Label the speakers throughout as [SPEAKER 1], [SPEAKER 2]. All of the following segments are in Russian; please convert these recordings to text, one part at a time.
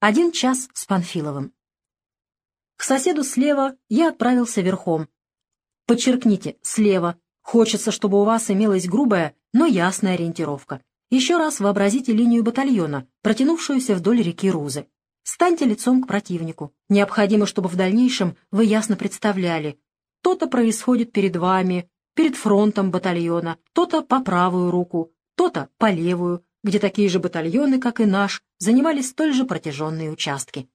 [SPEAKER 1] Один час с Панфиловым. К соседу слева я отправился верхом. Подчеркните, слева. Хочется, чтобы у вас имелась грубая, но ясная ориентировка. Еще раз вообразите линию батальона, протянувшуюся вдоль реки Рузы. Станьте лицом к противнику. Необходимо, чтобы в дальнейшем вы ясно представляли, то-то происходит перед вами, перед фронтом батальона, то-то по правую руку, то-то по левую, где такие же батальоны, как и наш, занимали столь же протяженные участки.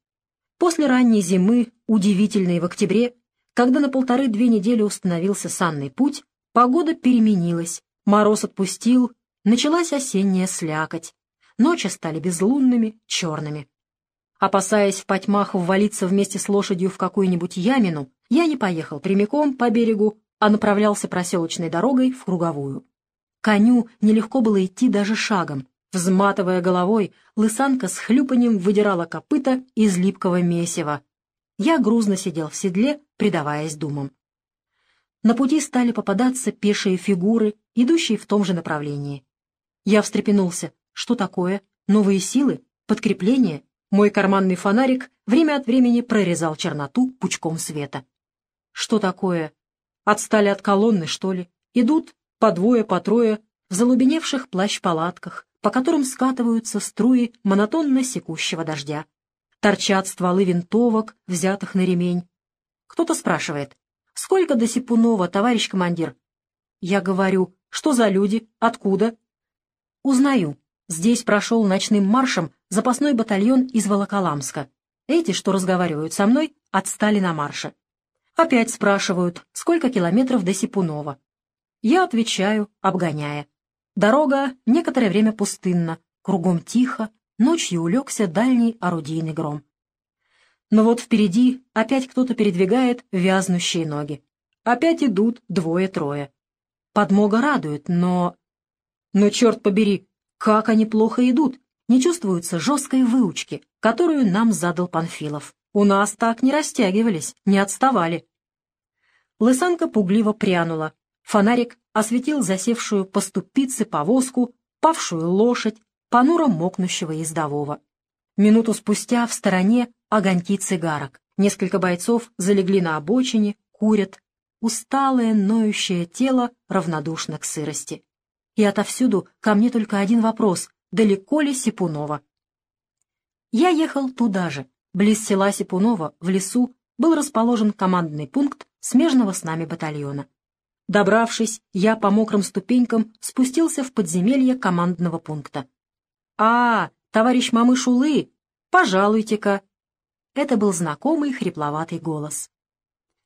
[SPEAKER 1] После ранней зимы, удивительной в октябре, когда на полторы-две недели установился санный путь, погода переменилась, мороз отпустил, началась осенняя слякоть, ночи стали безлунными, черными. Опасаясь в потьмах ввалиться вместе с лошадью в какую-нибудь ямину, я не поехал прямиком по берегу, а направлялся проселочной дорогой в круговую. Коню нелегко было идти даже шагом. Взматывая головой, лысанка с хлюпанием выдирала копыта из липкого месива. Я грузно сидел в седле, предаваясь думам. На пути стали попадаться пешие фигуры, идущие в том же направлении. Я встрепенулся. Что такое? Новые силы? Подкрепление? Мой карманный фонарик время от времени прорезал черноту пучком света. Что такое? Отстали от колонны, что ли? Идут по двое, по трое, в залубеневших плащ-палатках, по которым скатываются струи монотонно секущего дождя. Торчат стволы винтовок, взятых на ремень. Кто-то спрашивает, «Сколько до Сипунова, товарищ командир?» Я говорю, «Что за люди? Откуда?» Узнаю. Здесь прошел ночным маршем запасной батальон из Волоколамска. Эти, что разговаривают со мной, отстали на марше. Опять спрашивают, сколько километров до Сипунова. Я отвечаю, обгоняя. Дорога некоторое время пустынна, кругом тихо, ночью улегся дальний орудийный гром. Но вот впереди опять кто-то передвигает вязнущие ноги. Опять идут двое-трое. Подмога радует, но... Но, черт побери, как они плохо идут! Не чувствуется жесткой выучки, которую нам задал Панфилов. У нас так не растягивались, не отставали. Лысанка пугливо прянула. Фонарик осветил засевшую по ступице повозку, павшую лошадь, понуро мокнущего ездового. Минуту спустя в стороне огоньки цигарок. Несколько бойцов залегли на обочине, курят. Усталое, ноющее тело равнодушно к сырости. И отовсюду ко мне только один вопрос — далеко ли Сипунова? Я ехал туда же, Близ села Сипунова, в лесу, был расположен командный пункт смежного с нами батальона. Добравшись, я по мокрым ступенькам спустился в подземелье командного пункта. «А, товарищ Мамышулы, пожалуйте-ка!» Это был знакомый хрипловатый голос.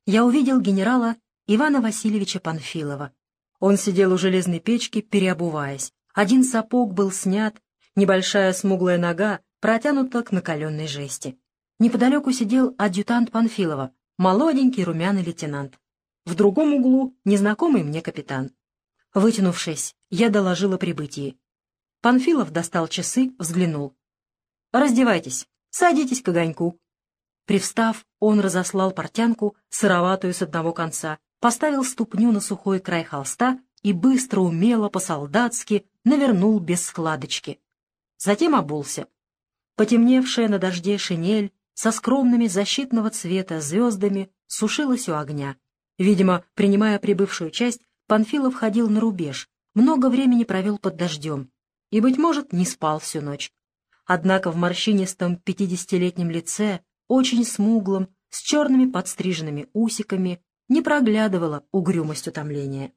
[SPEAKER 1] Я увидел генерала Ивана Васильевича Панфилова. Он сидел у железной печки, переобуваясь. Один сапог был снят, небольшая смуглая нога протянута к накаленной жести. Неподалеку сидел адъютант Панфилова, молоденький румяный лейтенант. В другом углу незнакомый мне капитан. Вытянувшись, я доложил о прибытии. Панфилов достал часы, взглянул. «Раздевайтесь, садитесь к огоньку». Привстав, он разослал портянку, сыроватую с одного конца, поставил ступню на сухой край холста и быстро, умело, по-солдатски навернул без складочки. Затем обулся. Потемневшая на дожде шинель со скромными защитного цвета звездами сушилась у огня. Видимо, принимая прибывшую часть, Панфилов ходил на рубеж, много времени провел под дождем и, быть может, не спал всю ночь. Однако в морщинистом пятидесятилетнем лице, очень смуглом, с черными подстриженными усиками, не проглядывала угрюмость утомления.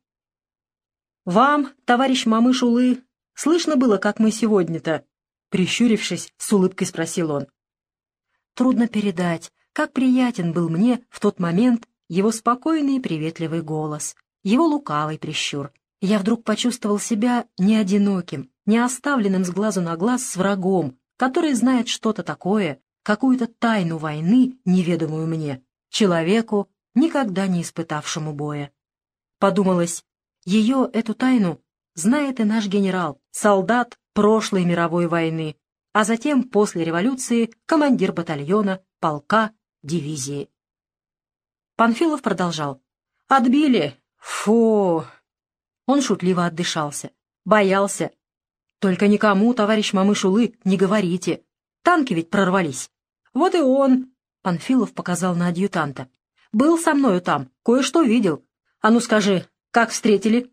[SPEAKER 1] «Вам, товарищ Мамышулы, слышно было, как мы сегодня-то?» Прищурившись, с улыбкой спросил он. Трудно передать, как приятен был мне в тот момент его спокойный и приветливый голос, его лукавый прищур. Я вдруг почувствовал себя не одиноким, не оставленным с глазу на глаз с врагом, который знает что-то такое, какую-то тайну войны, неведомую мне, человеку, никогда не испытавшему боя. Подумалось, ее, эту тайну, знает и наш генерал, солдат прошлой мировой войны, а затем, после революции, командир батальона, полка, дивизии. Панфилов продолжал. «Отбили! Фу!» Он шутливо отдышался. Боялся. «Только никому, товарищ Мамышулы, не говорите. Танки ведь прорвались. Вот и он, — Панфилов показал на адъютанта. Был со мною там, кое-что видел. А ну скажи, как встретили?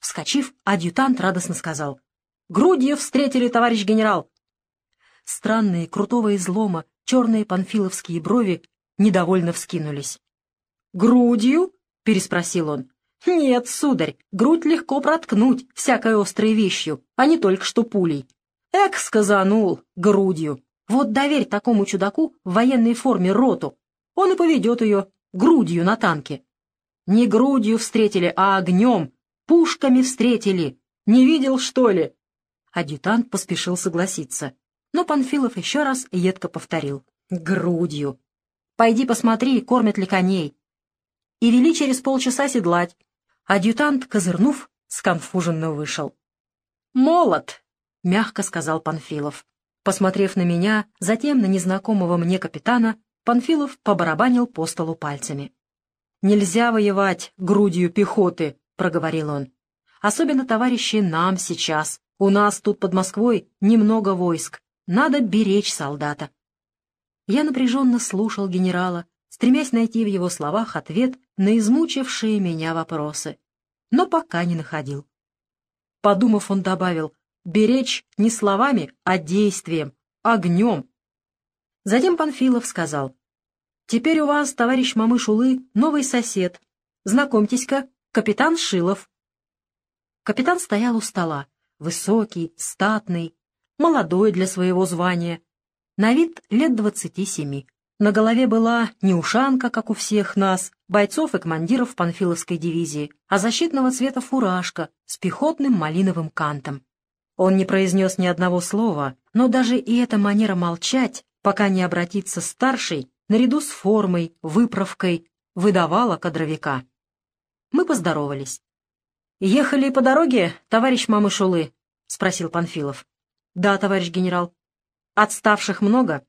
[SPEAKER 1] Вскочив, адъютант радостно сказал. Грудью встретили, товарищ генерал. Странные, крутого излома, черные панфиловские брови недовольно вскинулись. «Грудью?» — переспросил он. «Нет, сударь, грудь легко проткнуть всякой острой вещью, а не только что пулей. Эк, сказанул, грудью. Вот доверь такому чудаку в военной форме роту, он и поведет ее грудью на танке. Не грудью встретили, а огнем, пушками встретили. Не видел, что ли?» Адъютант поспешил согласиться. Но Панфилов еще раз едко повторил. «Грудью. Пойди посмотри, кормят ли коней». И вели через полчаса седлать. Адъютант, козырнув, сконфуженно вышел. «Молод!» — мягко сказал Панфилов. Посмотрев на меня, затем на незнакомого мне капитана, Панфилов побарабанил по столу пальцами. «Нельзя воевать грудью пехоты», — проговорил он. «Особенно, товарищи, нам сейчас. У нас тут под Москвой немного войск. Надо беречь солдата». Я напряженно слушал генерала, стремясь найти в его словах ответ на измучившие меня вопросы, но пока не находил. Подумав, он добавил, беречь не словами, а действием, огнем. Затем Панфилов сказал, «Теперь у вас, товарищ Мамышулы, новый сосед. Знакомьтесь-ка, капитан Шилов». Капитан стоял у стола, высокий, статный, молодой для своего звания, на вид лет двадцати семи. На голове была не ушанка, как у всех нас, бойцов и командиров Панфиловской дивизии, а защитного цвета фуражка с пехотным малиновым кантом. Он не произнес ни одного слова, но даже и эта манера молчать, пока не обратиться старший, наряду с формой, выправкой, выдавала кадровика. Мы поздоровались. «Ехали по дороге, товарищ Мамышулы?» — спросил Панфилов. «Да, товарищ генерал». «Отставших много?»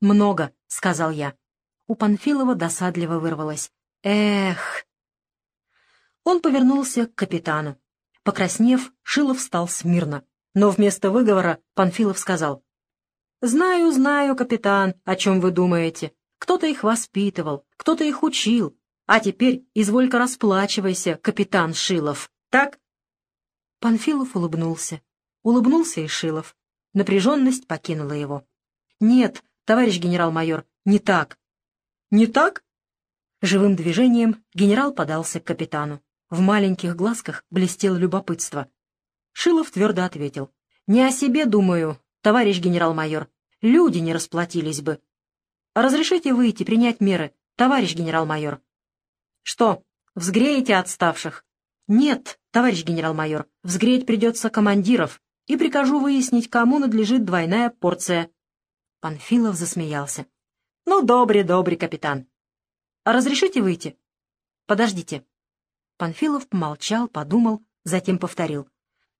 [SPEAKER 1] «Много», — сказал я. У Панфилова досадливо вырвалось. «Эх!» Он повернулся к капитану. Покраснев, Шилов встал смирно. Но вместо выговора Панфилов сказал. «Знаю, знаю, капитан, о чем вы думаете. Кто-то их воспитывал, кто-то их учил. А теперь изволь-ка расплачивайся, капитан Шилов. Так?» Панфилов улыбнулся. Улыбнулся и Шилов. Напряженность покинула его. «Нет, товарищ генерал-майор, не так». «Не так?» Живым движением генерал подался к капитану. В маленьких глазках блестело любопытство. Шилов твердо ответил. «Не о себе думаю, товарищ генерал-майор. Люди не расплатились бы. Разрешите выйти, принять меры, товарищ генерал-майор?» «Что, взгреете отставших?» «Нет, товарищ генерал-майор, взгреть придется командиров, и прикажу выяснить, кому надлежит двойная порция». Панфилов засмеялся. «Ну, добрый, добрый, капитан. Разрешите выйти?» «Подождите». Панфилов помолчал, подумал, затем повторил.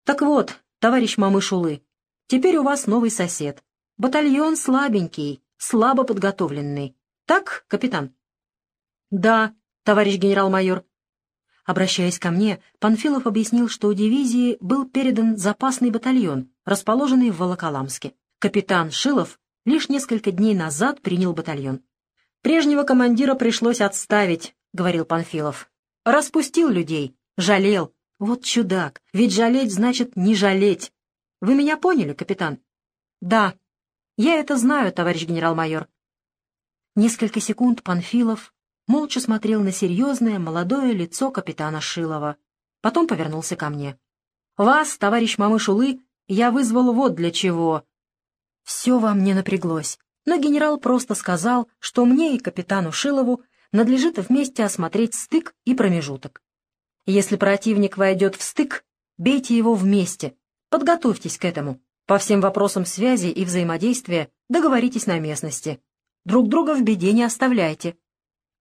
[SPEAKER 1] «Так вот, товарищ Мамышулы, теперь у вас новый сосед. Батальон слабенький, слабо подготовленный. Так, капитан?» «Да, товарищ генерал-майор», Обращаясь ко мне, Панфилов объяснил, что у дивизии был передан запасный батальон, расположенный в Волоколамске. Капитан Шилов лишь несколько дней назад принял батальон. «Прежнего командира пришлось отставить», — говорил Панфилов. «Распустил людей, жалел. Вот чудак, ведь жалеть значит не жалеть. Вы меня поняли, капитан?» «Да, я это знаю, товарищ генерал-майор». Несколько секунд Панфилов молча смотрел на серьезное молодое лицо капитана Шилова. Потом повернулся ко мне. «Вас, товарищ Мамышулы, я вызвал вот для чего». Все во мне напряглось, но генерал просто сказал, что мне и капитану Шилову надлежит вместе осмотреть стык и промежуток. Если противник войдет в стык, бейте его вместе, подготовьтесь к этому. По всем вопросам связи и взаимодействия договоритесь на местности. Друг друга в беде не оставляйте.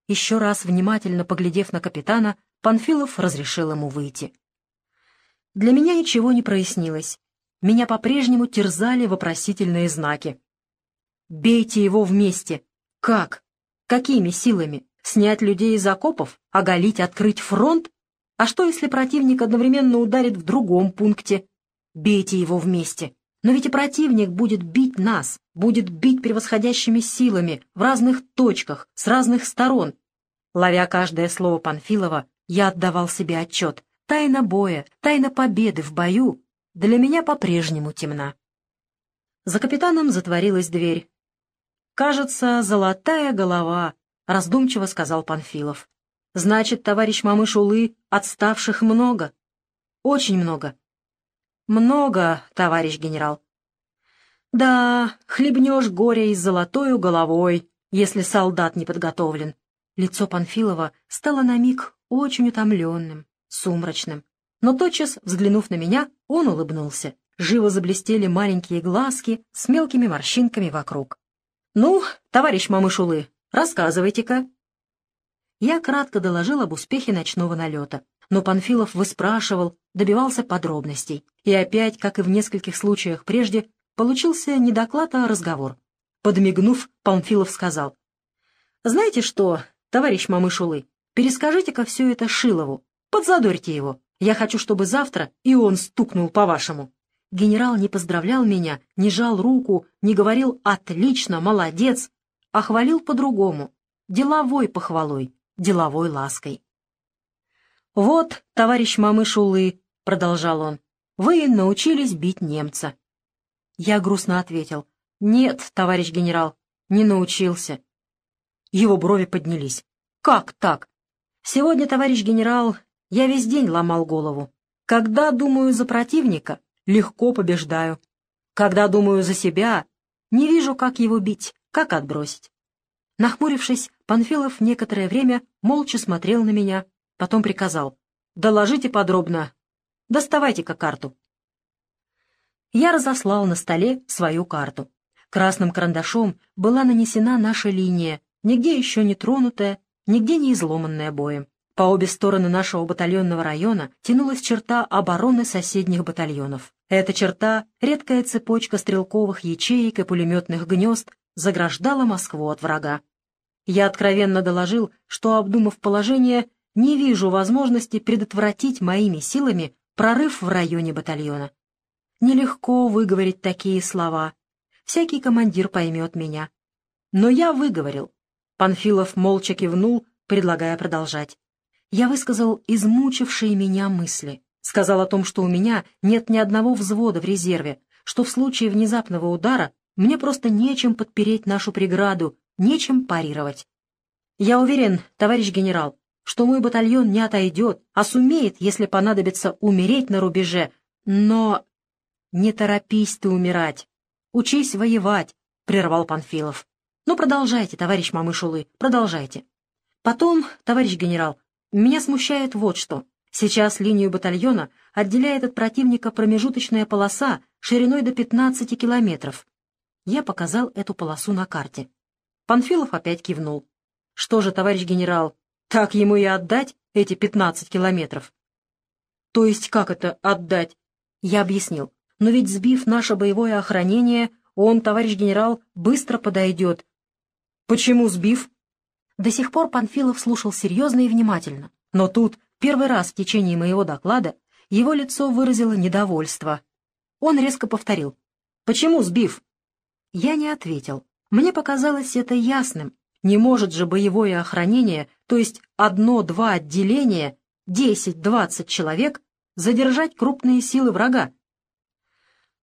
[SPEAKER 1] Еще раз внимательно поглядев на капитана, Панфилов разрешил ему выйти. Для меня ничего не прояснилось. Меня по-прежнему терзали вопросительные знаки. «Бейте его вместе! Как? Какими силами? Снять людей из окопов? Оголить, открыть фронт? А что, если противник одновременно ударит в другом пункте? Бейте его вместе! Но ведь и противник будет бить нас, будет бить превосходящими силами, в разных точках, с разных сторон. Ловя каждое слово Панфилова, я отдавал себе отчет. Тайна боя, тайна победы в бою для меня по-прежнему темна. За капитаном затворилась дверь. «Кажется, золотая голова», — раздумчиво сказал Панфилов. «Значит, товарищ Мамыш Улы, отставших много. Очень много. «Много, товарищ генерал». «Да, хлебнешь горе и золотою головой, если солдат не подготовлен». Лицо Панфилова стало на миг очень утомленным, сумрачным. Но тотчас, взглянув на меня, он улыбнулся. Живо заблестели маленькие глазки с мелкими морщинками вокруг. «Ну, товарищ Мамышулы, рассказывайте-ка». Я кратко доложил об успехе ночного налета но Панфилов выспрашивал, добивался подробностей. И опять, как и в нескольких случаях прежде, получился не доклад, а разговор. Подмигнув, Панфилов сказал. «Знаете что, товарищ Мамышулы, перескажите-ка все это Шилову, подзадорьте его. Я хочу, чтобы завтра и он стукнул по-вашему». Генерал не поздравлял меня, не жал руку, не говорил «отлично, молодец», а хвалил по-другому, деловой похвалой, деловой лаской. «Вот, товарищ Мамышулы», — продолжал он, — «вы научились бить немца». Я грустно ответил, «Нет, товарищ генерал, не научился». Его брови поднялись. «Как так? Сегодня, товарищ генерал, я весь день ломал голову. Когда думаю за противника, легко побеждаю. Когда думаю за себя, не вижу, как его бить, как отбросить». Нахмурившись, Панфилов некоторое время молча смотрел на меня, Потом приказал. «Доложите подробно. Доставайте-ка карту». Я разослал на столе свою карту. Красным карандашом была нанесена наша линия, нигде еще не тронутая, нигде не изломанная боем. По обе стороны нашего батальонного района тянулась черта обороны соседних батальонов. Эта черта, редкая цепочка стрелковых ячеек и пулеметных гнезд, заграждала Москву от врага. Я откровенно доложил, что, обдумав положение, не вижу возможности предотвратить моими силами прорыв в районе батальона. Нелегко выговорить такие слова. Всякий командир поймет меня. Но я выговорил. Панфилов молча кивнул, предлагая продолжать. Я высказал измучившие меня мысли. Сказал о том, что у меня нет ни одного взвода в резерве, что в случае внезапного удара мне просто нечем подпереть нашу преграду, нечем парировать. Я уверен, товарищ генерал, что мой батальон не отойдет, а сумеет, если понадобится, умереть на рубеже. Но не торопись ты умирать. Учись воевать, — прервал Панфилов. Ну, продолжайте, товарищ Мамышулы, продолжайте. Потом, товарищ генерал, меня смущает вот что. Сейчас линию батальона отделяет от противника промежуточная полоса шириной до 15 километров. Я показал эту полосу на карте. Панфилов опять кивнул. Что же, товарищ генерал, так ему и отдать эти пятнадцать километров. То есть как это отдать? Я объяснил. Но ведь сбив наше боевое охранение, он, товарищ генерал, быстро подойдет. Почему сбив? До сих пор Панфилов слушал серьезно и внимательно. Но тут, первый раз в течение моего доклада, его лицо выразило недовольство. Он резко повторил. «Почему сбив?» Я не ответил. Мне показалось это ясным, не может же боевое охранение, то есть одно-два отделения, 10-20 человек, задержать крупные силы врага.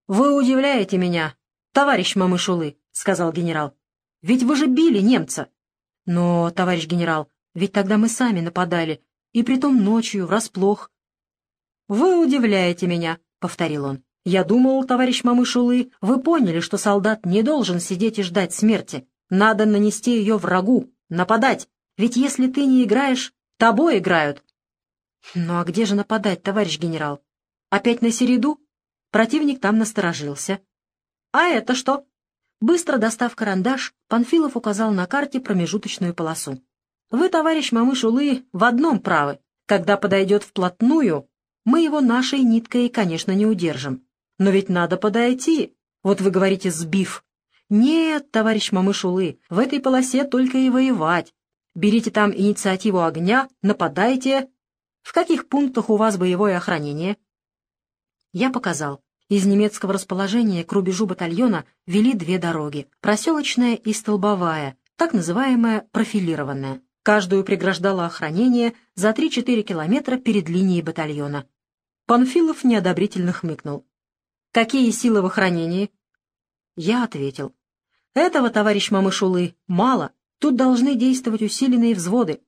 [SPEAKER 1] «Вы удивляете меня, товарищ Мамышулы», — сказал генерал. «Ведь вы же били немца». «Но, товарищ генерал, ведь тогда мы сами нападали, и притом ночью, врасплох». «Вы удивляете меня», — повторил он. «Я думал, товарищ Мамышулы, вы поняли, что солдат не должен сидеть и ждать смерти. Надо нанести ее врагу, нападать. Ведь если ты не играешь, тобой играют. Ну а где же нападать, товарищ генерал? Опять на середу? Противник там насторожился. А это что? Быстро достав карандаш, Панфилов указал на карте промежуточную полосу. Вы, товарищ Мамышулы, в одном правы. Когда подойдет вплотную, мы его нашей ниткой, конечно, не удержим. Но ведь надо подойти. Вот вы говорите «сбив». «Нет, товарищ Мамышулы, в этой полосе только и воевать. Берите там инициативу огня, нападайте. В каких пунктах у вас боевое охранение?» Я показал. Из немецкого расположения к рубежу батальона вели две дороги — проселочная и столбовая, так называемая профилированная. Каждую преграждало охранение за 3-4 километра перед линией батальона. Панфилов неодобрительно хмыкнул. «Какие силы в охранении?» Я ответил. «Этого, товарищ Мамышулы, мало. Тут должны действовать усиленные взводы.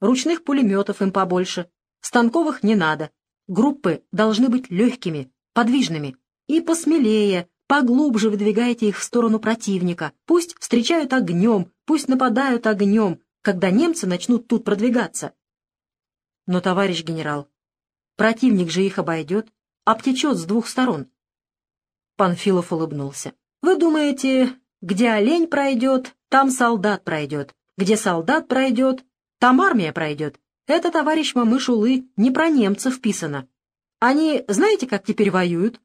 [SPEAKER 1] Ручных пулеметов им побольше. Станковых не надо. Группы должны быть легкими, подвижными. И посмелее, поглубже выдвигайте их в сторону противника. Пусть встречают огнем, пусть нападают огнем, когда немцы начнут тут продвигаться. Но, товарищ генерал, противник же их обойдет, обтечет с двух сторон. Панфилов улыбнулся. Вы думаете, где олень пройдет, там солдат пройдет. Где солдат пройдет, там армия пройдет. Это, товарищ Мамышулы, не про немцев писано. Они, знаете, как теперь воюют?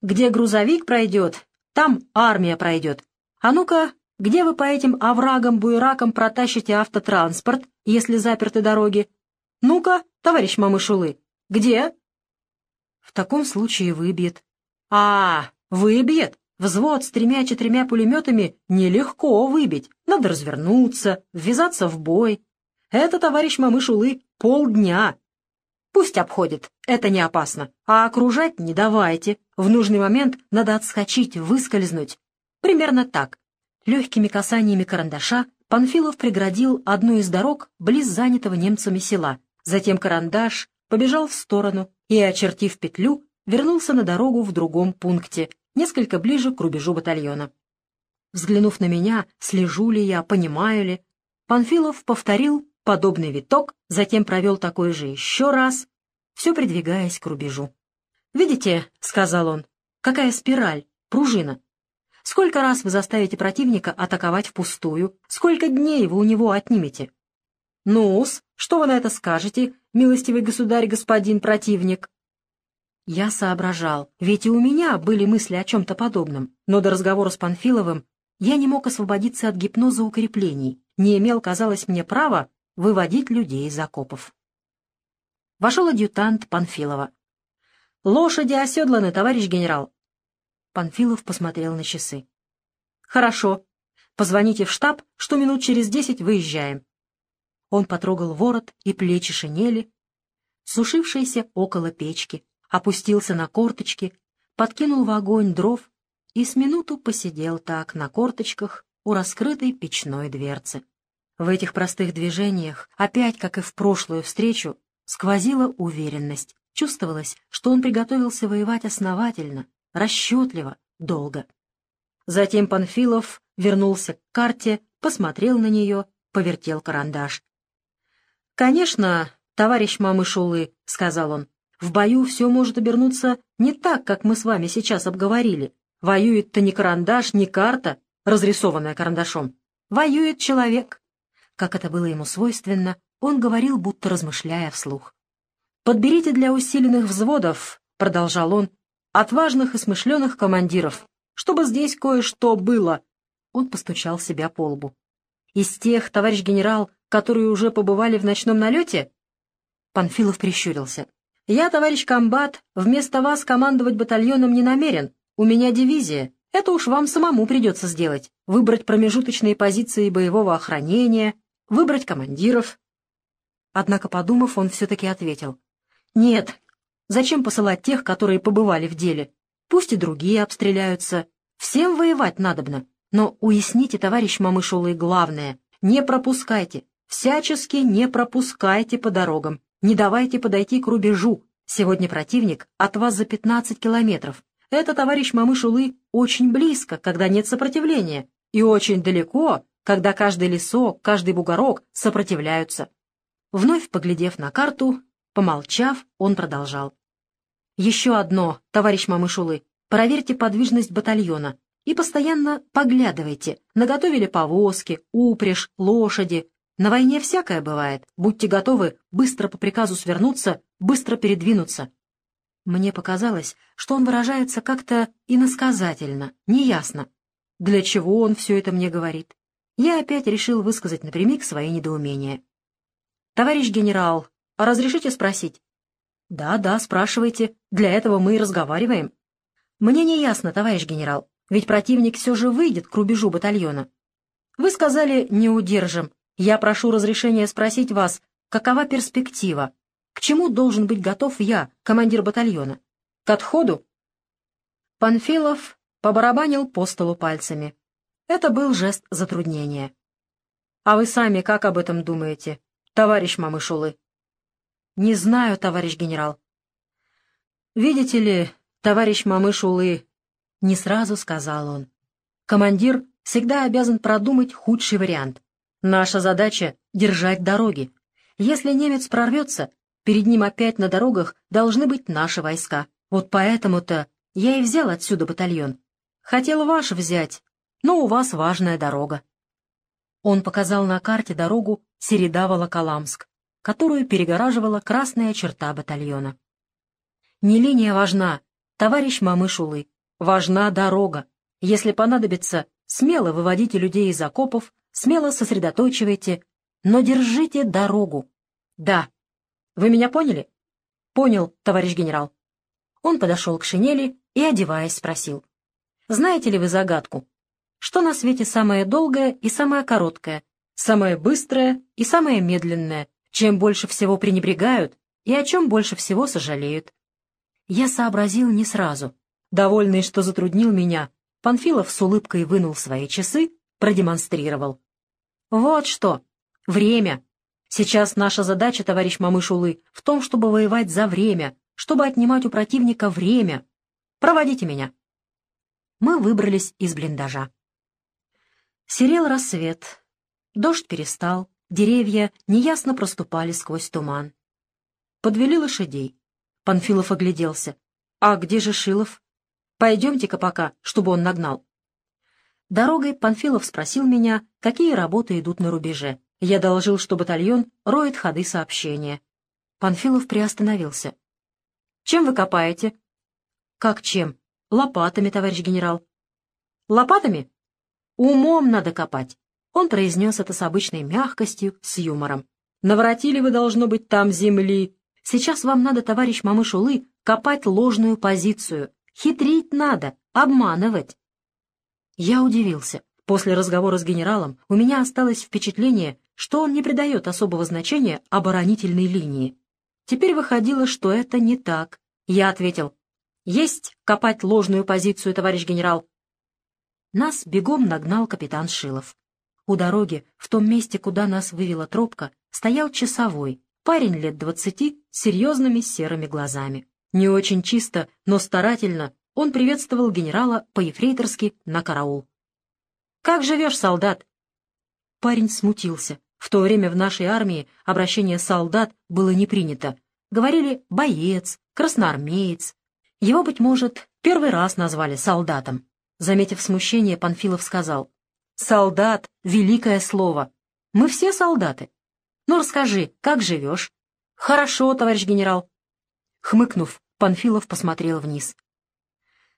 [SPEAKER 1] Где грузовик пройдет, там армия пройдет. А ну-ка, где вы по этим оврагам-буеракам протащите автотранспорт, если заперты дороги? Ну-ка, товарищ Мамышулы, где? В таком случае выбьет. А, выбьет? Взвод с тремя-четырьмя пулеметами нелегко выбить. Надо развернуться, ввязаться в бой. Это, товарищ Мамышулы, полдня. Пусть обходит, это не опасно. А окружать не давайте. В нужный момент надо отскочить, выскользнуть. Примерно так. Легкими касаниями карандаша Панфилов преградил одну из дорог близ занятого немцами села. Затем карандаш побежал в сторону и, очертив петлю, вернулся на дорогу в другом пункте, несколько ближе к рубежу батальона. Взглянув на меня, слежу ли я, понимаю ли, Панфилов повторил подобный виток, затем провел такой же еще раз, все придвигаясь к рубежу. «Видите», — сказал он, — «какая спираль, пружина. Сколько раз вы заставите противника атаковать впустую, сколько дней вы у него отнимете?» «Ну-с, что вы на это скажете, милостивый государь-господин противник?» Я соображал, ведь и у меня были мысли о чем-то подобном, но до разговора с Панфиловым я не мог освободиться от гипноза укреплений, не имел, казалось мне, права выводить людей из окопов. Вошел адъютант Панфилова. «Лошади оседланы, товарищ генерал!» Панфилов посмотрел на часы. «Хорошо. Позвоните в штаб, что минут через десять выезжаем». Он потрогал ворот и плечи шинели, сушившиеся около печки, опустился на корточки, подкинул в огонь дров и с минуту посидел так на корточках у раскрытой печной дверцы. В этих простых движениях, опять как и в прошлую встречу, сквозила уверенность. Чувствовалось, что он приготовился воевать основательно, расчетливо, долго. Затем Панфилов вернулся к карте, посмотрел на нее, повертел карандаш. «Конечно, товарищ Мамышулы», — сказал он, — «в бою все может обернуться не так, как мы с вами сейчас обговорили. Воюет-то не карандаш, не карта, разрисованная карандашом. Воюет человек. Как это было ему свойственно, он говорил, будто размышляя вслух. «Подберите для усиленных взводов», — продолжал он, — «отважных и смышленых командиров, чтобы здесь кое-что было». Он постучал себя по лбу. «Из тех, товарищ генерал, которые уже побывали в ночном налете?» Панфилов прищурился. «Я, товарищ комбат, вместо вас командовать батальоном не намерен. У меня дивизия. Это уж вам самому придется сделать. Выбрать промежуточные позиции боевого охранения, выбрать командиров. Однако, подумав, он все-таки ответил. «Нет, зачем посылать тех, которые побывали в деле? Пусть и другие обстреляются. Всем воевать надобно. Но уясните, товарищ Мамышулы, главное. Не пропускайте, всячески не пропускайте по дорогам. Не давайте подойти к рубежу. Сегодня противник от вас за 15 километров. Это, товарищ Мамышулы, очень близко, когда нет сопротивления, и очень далеко, когда каждый лесок, каждый бугорок сопротивляются. Вновь поглядев на карту, помолчав, он продолжал. «Еще одно, товарищ Мамышулы, проверьте подвижность батальона и постоянно поглядывайте, наготовили повозки, упряжь, лошади. На войне всякое бывает, будьте готовы быстро по приказу свернуться, быстро передвинуться». Мне показалось, что он выражается как-то иносказательно, неясно. Для чего он все это мне говорит? Я опять решил высказать напрямик свои недоумения. «Товарищ генерал, разрешите спросить?» «Да, да, спрашивайте. Для этого мы и разговариваем». Мне не ясно, товарищ генерал, ведь противник все же выйдет к рубежу батальона. Вы сказали «не удержим». Я прошу разрешения спросить вас, какова перспектива? К чему должен быть готов я, командир батальона? К отходу? Панфилов побарабанил по столу пальцами. Это был жест затруднения. «А вы сами как об этом думаете, товарищ Мамышулы?» «Не знаю, товарищ генерал». «Видите ли, товарищ Мамышулы...» Не сразу сказал он. «Командир всегда обязан продумать худший вариант. Наша задача — держать дороги. Если немец прорвется, перед ним опять на дорогах должны быть наши войска. Вот поэтому-то я и взял отсюда батальон. Хотел ваш взять, но у вас важная дорога. Он показал на карте дорогу Середа-Волоколамск, которую перегораживала красная черта батальона. Не линия важна, товарищ Мамышулы, важна дорога. Если понадобится, смело выводите людей из окопов, смело сосредоточивайте, но держите дорогу. Да. Вы меня поняли? Понял, товарищ генерал. Он подошел к шинели и, одеваясь, спросил. Знаете ли вы загадку? Что на свете самое долгое и самое короткое, самое быстрое и самое медленное, чем больше всего пренебрегают и о чем больше всего сожалеют? Я сообразил не сразу. Довольный, что затруднил меня, Панфилов с улыбкой вынул свои часы, продемонстрировал. «Вот что! Время! Сейчас наша задача, товарищ Мамышулы, в том, чтобы воевать за время, чтобы отнимать у противника время. Проводите меня!» Мы выбрались из блиндажа. Серел рассвет. Дождь перестал, деревья неясно проступали сквозь туман. Подвели лошадей. Панфилов огляделся. «А где же Шилов? Пойдемте-ка пока, чтобы он нагнал». Дорогой Панфилов спросил меня, какие работы идут на рубеже. Я доложил, что батальон роет ходы сообщения. Панфилов приостановился. «Чем вы копаете?» «Как чем? Лопатами, товарищ генерал». «Лопатами?» Умом надо копать. Он произнес это с обычной мягкостью, с юмором. Наворотили вы, должно быть, там земли. Сейчас вам надо, товарищ Мамышулы, копать ложную позицию. Хитрить надо, обманывать. Я удивился. После разговора с генералом у меня осталось впечатление, что он не придает особого значения оборонительной линии. Теперь выходило, что это не так. Я ответил, «Есть копать ложную позицию, товарищ генерал. Нас бегом нагнал капитан Шилов. У дороги, в том месте, куда нас вывела тропка, стоял часовой, парень лет двадцати, с серьезными серыми глазами. Не очень чисто, но старательно он приветствовал генерала по-ефрейторски на караул. «Как живешь, солдат?» Парень смутился. В то время в нашей армии обращение «солдат» было не принято. Говорили «боец», «красноармеец». Его, быть может, первый раз назвали солдатом. Заметив смущение, Панфилов сказал, «Солдат — великое слово. Мы все солдаты. Ну, расскажи, как живешь?» «Хорошо, товарищ генерал». Хмыкнув, Панфилов посмотрел вниз.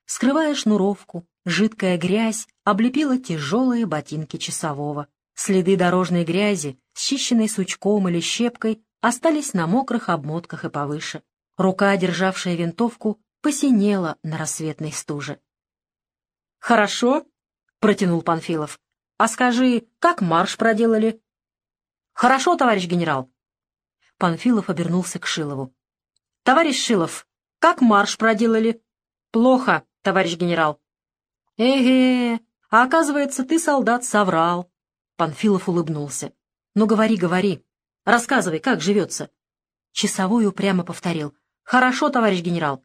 [SPEAKER 1] Скрывая шнуровку, жидкая грязь облепила тяжелые ботинки часового. Следы дорожной грязи, счищенной сучком или щепкой, остались на мокрых обмотках и повыше. Рука, державшая винтовку, посинела на рассветной стуже. «Хорошо», — протянул Панфилов. «А скажи, как марш проделали?» «Хорошо, товарищ генерал». Панфилов обернулся к Шилову. «Товарищ Шилов, как марш проделали?» «Плохо, товарищ генерал». «Эге, а оказывается, ты, солдат, соврал». Панфилов улыбнулся. «Ну, говори, говори. Рассказывай, как живется». Часовой упрямо повторил. «Хорошо, товарищ генерал».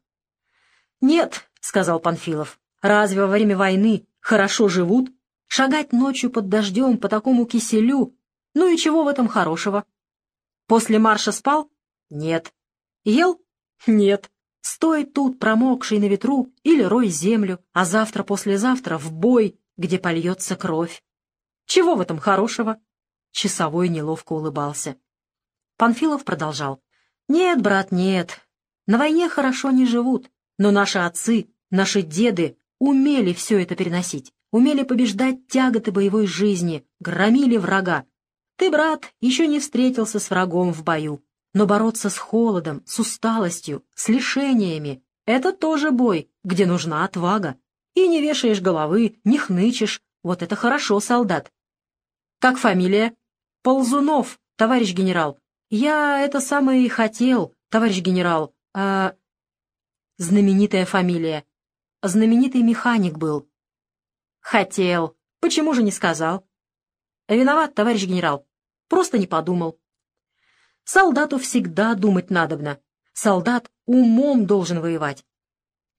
[SPEAKER 1] «Нет», — сказал Панфилов, Разве во время войны хорошо живут? Шагать ночью под дождем по такому киселю? Ну и чего в этом хорошего? После марша спал? Нет. Ел? Нет. Стой тут, промокший на ветру, или рой землю, а завтра-послезавтра в бой, где польется кровь. Чего в этом хорошего? Часовой неловко улыбался. Панфилов продолжал. Нет, брат, нет. На войне хорошо не живут, но наши отцы, наши деды умели все это переносить, умели побеждать тяготы боевой жизни, громили врага. Ты, брат, еще не встретился с врагом в бою, но бороться с холодом, с усталостью, с лишениями — Это тоже бой, где нужна отвага. И не вешаешь головы, не хнычешь. Вот это хорошо, солдат. Как фамилия? Ползунов, товарищ генерал. Я это самое и хотел, товарищ генерал. А... Знаменитая фамилия. Знаменитый механик был. Хотел. Почему же не сказал? Виноват, товарищ генерал. Просто не подумал. Солдату всегда думать надобно. Солдат умом должен воевать.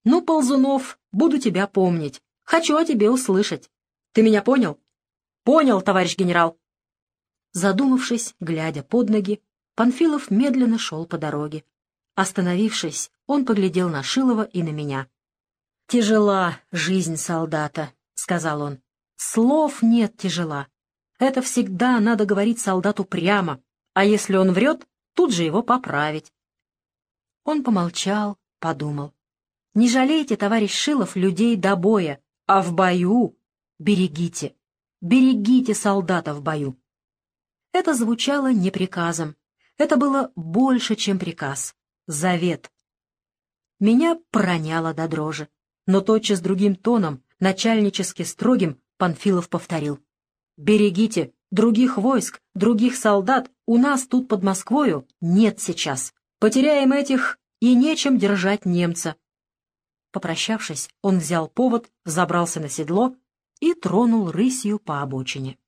[SPEAKER 1] Ну, Ползунов, буду тебя помнить. Хочу о тебе услышать. Ты меня понял? Понял, товарищ генерал. Задумавшись, глядя под ноги, Панфилов медленно шел по дороге. Остановившись, он поглядел на Шилова и на меня. «Тяжела жизнь солдата», — сказал он. «Слов нет тяжела. Это всегда надо говорить солдату прямо, а если он врет, тут же его поправить». Он помолчал, подумал. «Не жалейте, товарищ Шилов, людей до боя, а в бою берегите, берегите солдата в бою». Это звучало не приказом. Это было больше, чем приказ. Завет. Меня проняло до дрожи. Но тотчас другим тоном, начальнически строгим, Панфилов повторил. «Берегите! Других войск, других солдат у нас тут под Москвою нет сейчас. Потеряем этих, и нечем держать немца». Попрощавшись, он взял повод, забрался на седло и тронул рысью по обочине.